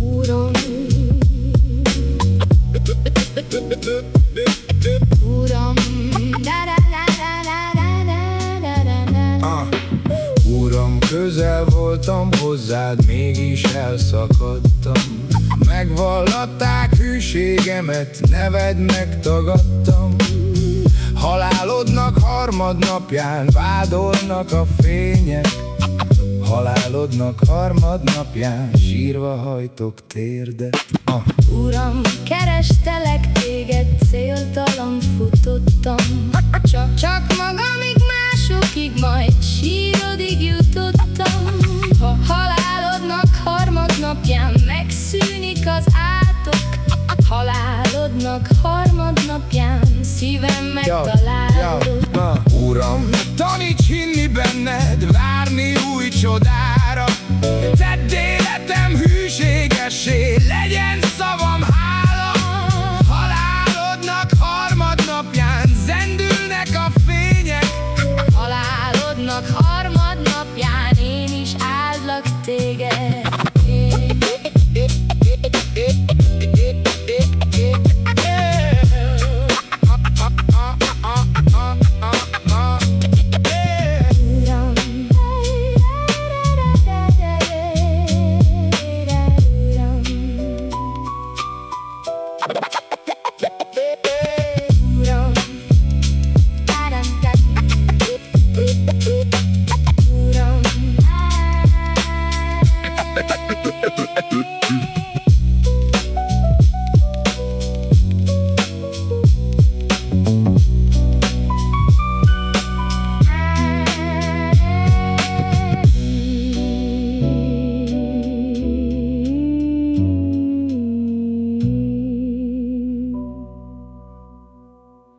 Uram. Uram Uram, közel voltam hozzád, mégis elszakadtam. Megvallatták hűségemet, neved megtagadtam. Halálodnak harmadnapján vádolnak a fények. Halálodnak harmadnapján sírva hajtok térdet. Ah. Uram, kerestelek téged, céltalan futottam. Csak, csak magamig másokig, majd sírodig jutottam. Ha halálodnak harmadnapján megszűnik az átok Halálodnak harmadnapján szívem megtalálod. Uram, taníts hinni benned, várni új csodára Tedd életem hűségessé, legyen